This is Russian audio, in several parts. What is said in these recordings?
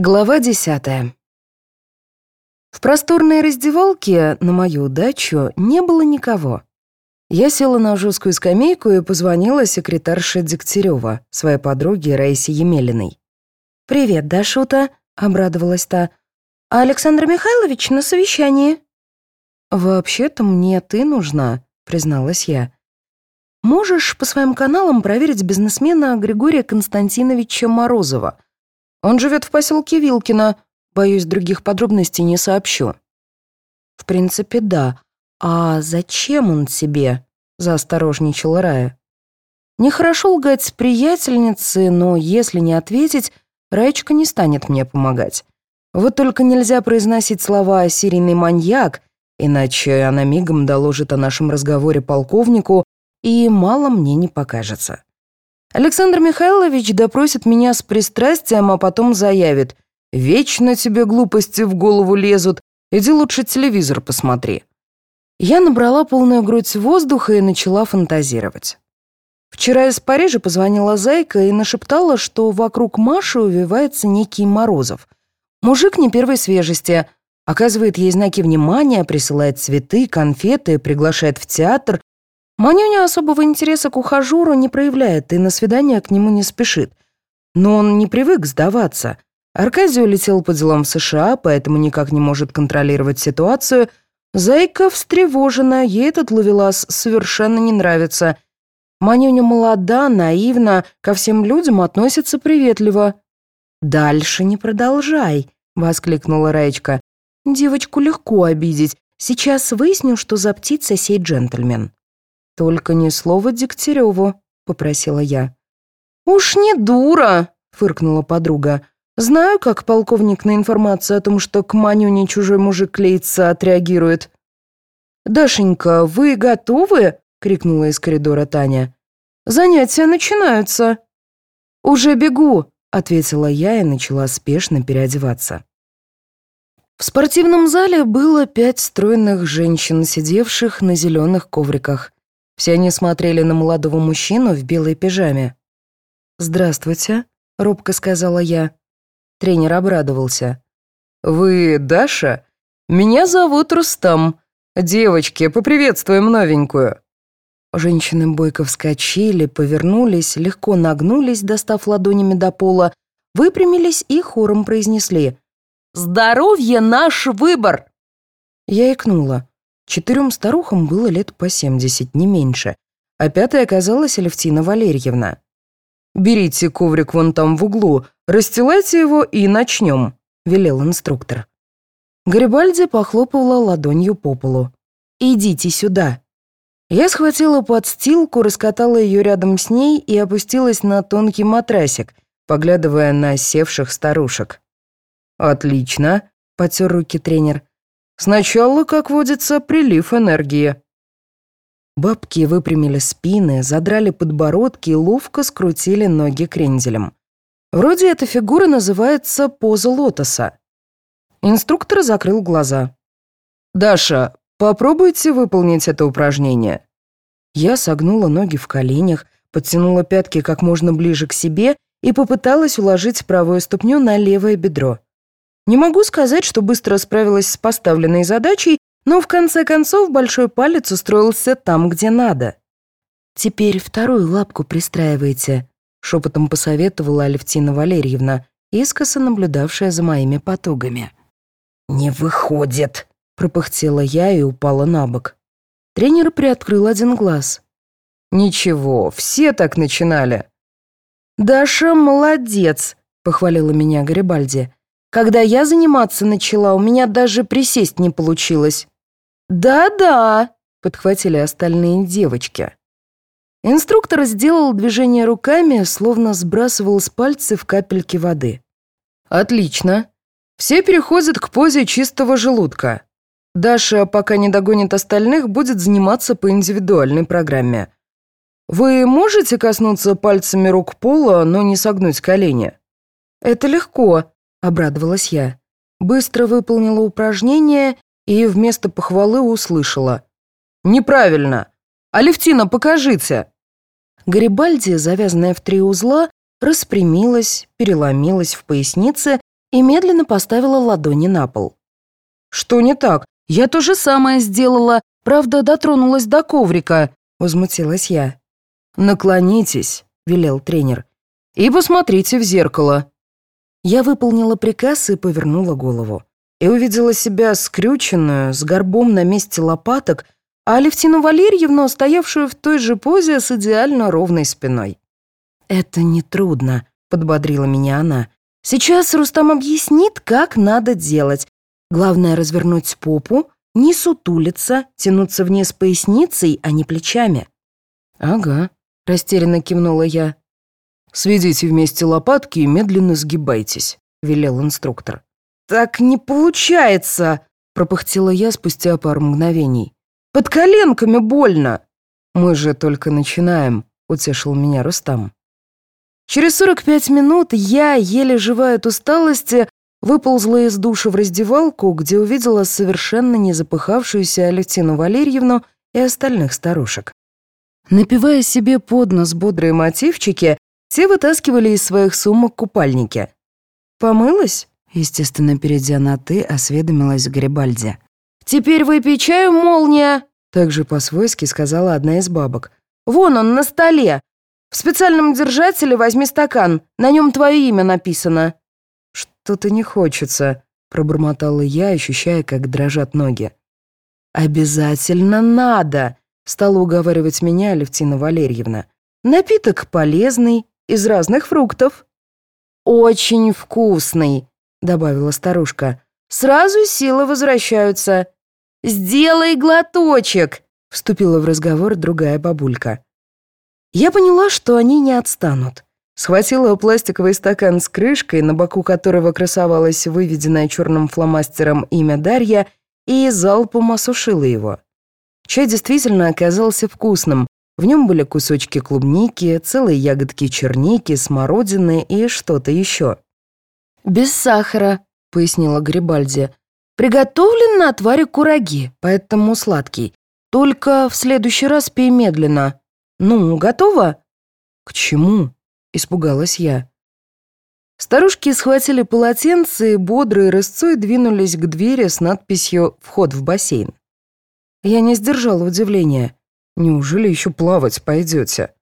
Глава десятая. В просторной раздевалке на мою дачу не было никого. Я села на жесткую скамейку и позвонила секретарше Дегтярева, своей подруге Раисе Емелиной. «Привет, Дашута», — обрадовалась та. «А Александр Михайлович на совещании». «Вообще-то мне ты нужна», — призналась я. «Можешь по своим каналам проверить бизнесмена Григория Константиновича Морозова?» Он живет в поселке Вилкино. Боюсь, других подробностей не сообщу». «В принципе, да. А зачем он тебе?» — заосторожничала Рая. «Нехорошо лгать с приятельницей, но если не ответить, Раечка не станет мне помогать. Вот только нельзя произносить слова «серийный маньяк», иначе она мигом доложит о нашем разговоре полковнику, и мало мне не покажется. Александр Михайлович допросит меня с пристрастием, а потом заявит «Вечно тебе глупости в голову лезут, иди лучше телевизор посмотри». Я набрала полную грудь воздуха и начала фантазировать. Вчера из Парижа позвонила Зайка и нашептала, что вокруг Маши увивается некий Морозов. Мужик не первой свежести, оказывает ей знаки внимания, присылает цветы, конфеты, приглашает в театр, Манюня особого интереса к ухажеру не проявляет и на свидание к нему не спешит. Но он не привык сдаваться. Аркадий улетел по делам в США, поэтому никак не может контролировать ситуацию. Зайка встревожена, ей этот ловелас совершенно не нравится. Манюня молода, наивна, ко всем людям относится приветливо. «Дальше не продолжай», — воскликнула Раечка. «Девочку легко обидеть. Сейчас выясню, что за птица сей джентльмен». «Только ни слова Дегтяреву», — попросила я. «Уж не дура», — фыркнула подруга. «Знаю, как полковник на информацию о том, что к Манюне чужой мужик клеится, отреагирует». «Дашенька, вы готовы?» — крикнула из коридора Таня. «Занятия начинаются». «Уже бегу», — ответила я и начала спешно переодеваться. В спортивном зале было пять стройных женщин, сидевших на зеленых ковриках. Все они смотрели на молодого мужчину в белой пижаме. «Здравствуйте», — робко сказала я. Тренер обрадовался. «Вы Даша? Меня зовут Рустам. Девочки, поприветствуем новенькую». Женщины бойко вскочили, повернулись, легко нагнулись, достав ладонями до пола, выпрямились и хором произнесли «Здоровье — наш выбор!» Я икнула. Четырем старухам было лет по семьдесят, не меньше, а пятой оказалась Алевтина Валерьевна. «Берите коврик вон там в углу, расстилайте его и начнем», — велел инструктор. Гарибальди похлопала ладонью по полу. «Идите сюда». Я схватила подстилку, раскатала ее рядом с ней и опустилась на тонкий матрасик, поглядывая на севших старушек. «Отлично», — потер руки тренер. Сначала, как водится, прилив энергии. Бабки выпрямили спины, задрали подбородки и ловко скрутили ноги кренделем. Вроде эта фигура называется поза лотоса. Инструктор закрыл глаза. «Даша, попробуйте выполнить это упражнение». Я согнула ноги в коленях, подтянула пятки как можно ближе к себе и попыталась уложить правую ступню на левое бедро. Не могу сказать, что быстро справилась с поставленной задачей, но в конце концов большой палец устроился там, где надо. «Теперь вторую лапку пристраивайте», — шепотом посоветовала Алевтина Валерьевна, искоса наблюдавшая за моими потугами. «Не выходит», — пропыхтела я и упала на бок. Тренер приоткрыл один глаз. «Ничего, все так начинали». «Даша молодец», — похвалила меня Гарибальди. Когда я заниматься начала, у меня даже присесть не получилось. «Да-да», — подхватили остальные девочки. Инструктор сделал движение руками, словно сбрасывал с пальцев капельки воды. «Отлично. Все переходят к позе чистого желудка. Даша, пока не догонит остальных, будет заниматься по индивидуальной программе. Вы можете коснуться пальцами рук пола, но не согнуть колени?» «Это легко», — обрадовалась я. Быстро выполнила упражнение и вместо похвалы услышала. «Неправильно! Алевтина, покажите!» Гарибальди, завязанная в три узла, распрямилась, переломилась в пояснице и медленно поставила ладони на пол. «Что не так? Я то же самое сделала, правда, дотронулась до коврика», — возмутилась я. «Наклонитесь», — велел тренер, — «и посмотрите в зеркало». Я выполнила приказ и повернула голову. И увидела себя скрюченную, с горбом на месте лопаток, а Алевтину Валерьевну, стоявшую в той же позе с идеально ровной спиной. «Это нетрудно», — подбодрила меня она. «Сейчас Рустам объяснит, как надо делать. Главное — развернуть попу, не сутулиться, тянуться вниз поясницей, а не плечами». «Ага», — растерянно кивнула я. «Сведите вместе лопатки и медленно сгибайтесь», — велел инструктор. «Так не получается», — пропыхтела я спустя пару мгновений. «Под коленками больно». «Мы же только начинаем», — утешил меня Рустам. Через 45 минут я, еле живая от усталости, выползла из душа в раздевалку, где увидела совершенно не запыхавшуюся Алевтину Валерьевну и остальных старушек. Напивая себе под нос бодрые мотивчики, те вытаскивали из своих сумок купальники. «Помылась?» — естественно, перейдя на «ты», осведомилась Гарибальди. «Теперь выпей чаю, молния!» — также по-свойски сказала одна из бабок. «Вон он, на столе! В специальном держателе возьми стакан, на нем твое имя написано». «Что-то не хочется», — пробормотала я, ощущая, как дрожат ноги. «Обязательно надо», — стала уговаривать меня Левтина Валерьевна. «Напиток полезный, из разных фруктов». «Очень вкусный», — добавила старушка. «Сразу силы возвращаются». «Сделай глоточек», — вступила в разговор другая бабулька. Я поняла, что они не отстанут. Схватила пластиковый стакан с крышкой, на боку которого красовалось выведенное черным фломастером имя Дарья, и залпом осушила его. Чай действительно оказался вкусным. В нем были кусочки клубники, целые ягодки черники, смородины и что-то еще. «Без сахара», — пояснила Грибальди. «Приготовлен на отваре кураги, поэтому сладкий. Только в следующий раз пей медленно. «Ну, готова?» «К чему?» — испугалась я. Старушки схватили полотенце и бодрой рысцой двинулись к двери с надписью «Вход в бассейн». Я не сдержала удивления. Неужели еще плавать пойдете?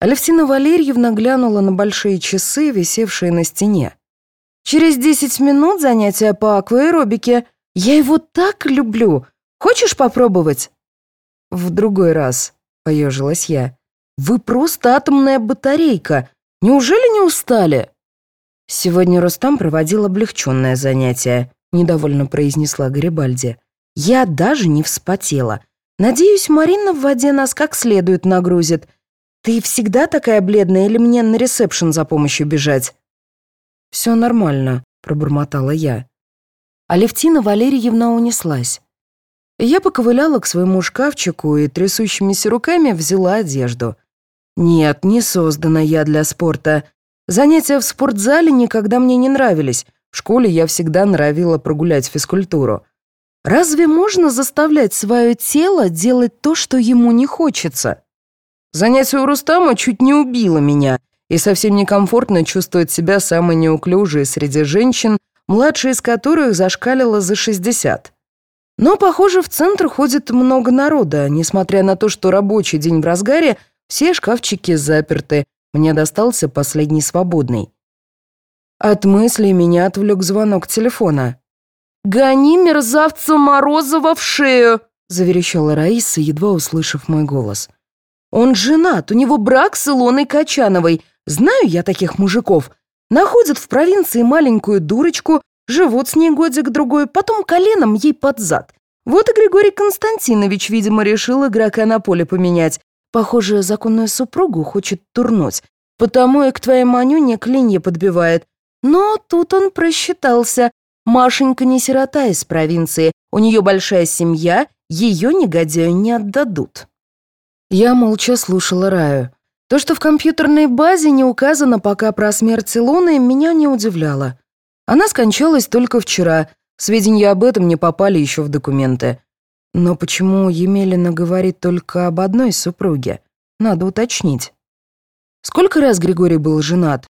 Алевтина Валерьевна глянула на большие часы, висевшие на стене. «Через десять минут занятия по акваэробике. Я его так люблю. Хочешь попробовать?» «В другой раз», — поежилась я. «Вы просто атомная батарейка. Неужели не устали?» «Сегодня Рустам проводил облегченное занятие», — недовольно произнесла Гарибальди. «Я даже не вспотела. Надеюсь, Марина в воде нас как следует нагрузит. Ты всегда такая бледная или мне на ресепшн за помощью бежать?» «Все нормально», — пробормотала я. Алевтина Валерьевна унеслась. Я поковыляла к своему шкафчику и трясущимися руками взяла одежду. Нет, не создана я для спорта. Занятия в спортзале никогда мне не нравились. В школе я всегда нравила прогулять физкультуру. Разве можно заставлять свое тело делать то, что ему не хочется? Занятие у Рустама чуть не убило меня, и совсем некомфортно чувствовать себя самой неуклюжей среди женщин, младшая из которых зашкалила за 60. Но, похоже, в центр ходит много народа. Несмотря на то, что рабочий день в разгаре, все шкафчики заперты. Мне достался последний свободный. От мысли меня отвлек звонок телефона. «Гони мерзавца Морозова в шею!» — заверещала Раиса, едва услышав мой голос. «Он женат, у него брак с Илоной Качановой. Знаю я таких мужиков. Находят в провинции маленькую дурочку, Живут с ней годик-другой, потом коленом ей под зад. Вот и Григорий Константинович, видимо, решил игрока на поле поменять. Похоже, законную супругу хочет турнуть. Потому и к твоей Манюне клинья подбивает. Но тут он просчитался. Машенька не сирота из провинции. У нее большая семья, ее негодяю не отдадут. Я молча слушала Раю. То, что в компьютерной базе не указано пока про смерть Илоны, меня не удивляло. Она скончалась только вчера. Сведения об этом не попали еще в документы. Но почему Емелина говорит только об одной супруге? Надо уточнить. Сколько раз Григорий был женат?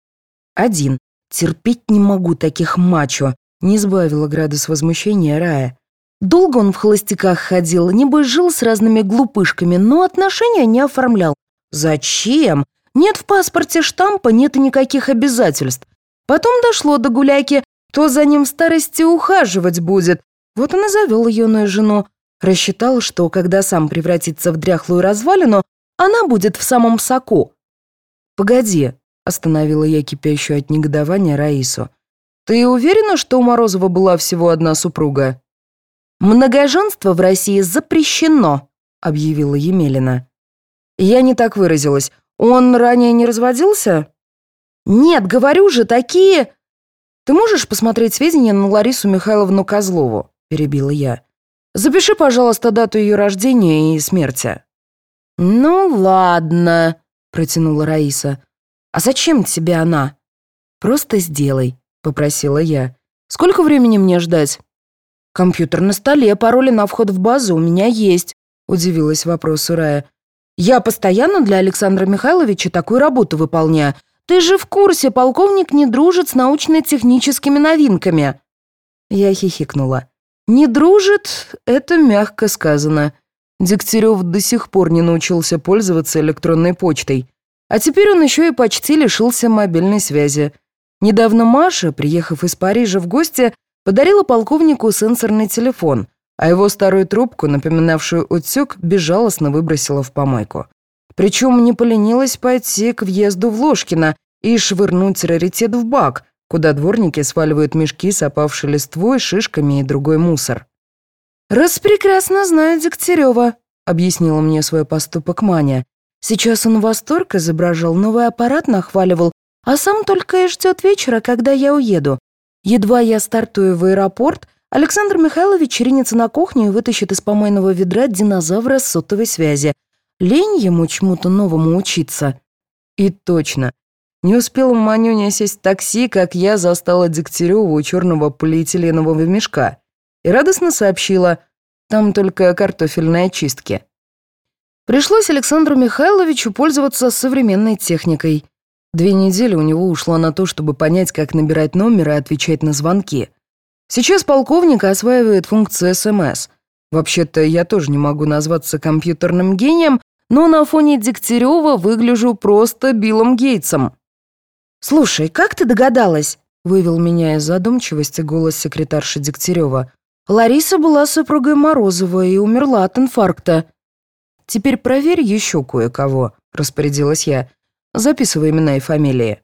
Один. Терпеть не могу таких мачо, не избавила градус возмущения Рая. Долго он в холостяках ходил, небось жил с разными глупышками, но отношения не оформлял. Зачем? Нет в паспорте штампа, нет никаких обязательств. Потом дошло до гуляки, кто за ним в старости ухаживать будет. Вот он и завел юную жену. Рассчитал, что когда сам превратится в дряхлую развалину, она будет в самом соку. «Погоди», — остановила я кипящую от негодования Раису. «Ты уверена, что у Морозова была всего одна супруга?» «Многоженство в России запрещено», — объявила Емелина. Я не так выразилась. Он ранее не разводился? Нет, говорю же, такие... Ты можешь посмотреть сведения на Ларису Михайловну Козлову? Перебила я. Запиши, пожалуйста, дату ее рождения и смерти. Ну ладно, протянула Раиса. А зачем тебе она? Просто сделай, попросила я. Сколько времени мне ждать? Компьютер на столе, пароли на вход в базу у меня есть, удивилась вопросу Рая. Я постоянно для Александра Михайловича такую работу выполняю. Ты же в курсе, полковник не дружит с научно-техническими новинками». Я хихикнула. «Не дружит — это мягко сказано. Дегтярев до сих пор не научился пользоваться электронной почтой. А теперь он еще и почти лишился мобильной связи. Недавно Маша, приехав из Парижа в гости, подарила полковнику сенсорный телефон — а его старую трубку, напоминавшую утюг, безжалостно выбросила в помойку. Причем не поленилась пойти к въезду в Ложкино и швырнуть раритет в бак, куда дворники сваливают мешки с опавшей листвой, шишками и другой мусор. «Раз прекрасно знаю Дегтярева», — объяснила мне свой поступок Маня. «Сейчас он восторг изображал, новый аппарат нахваливал, а сам только и ждет вечера, когда я уеду. Едва я стартую в аэропорт, Александр Михайлович ринется на кухню и вытащит из помойного ведра динозавра с сотовой связи. Лень ему чему-то новому учиться. И точно. Не успела Манюня сесть в такси, как я застала Дегтярёва у черного полиэтиленового мешка. И радостно сообщила, там только картофельные очистки. Пришлось Александру Михайловичу пользоваться современной техникой. Две недели у него ушло на то, чтобы понять, как набирать номер и отвечать на звонки. Сейчас полковник осваивает функцию СМС. Вообще-то я тоже не могу назваться компьютерным гением, но на фоне Дегтярева выгляжу просто Биллом Гейтсом. «Слушай, как ты догадалась?» — вывел меня из задумчивости голос секретарши Дегтярева. «Лариса была супругой Морозова и умерла от инфаркта». «Теперь проверь еще кое-кого», — распорядилась я. «Записывай имена и фамилии».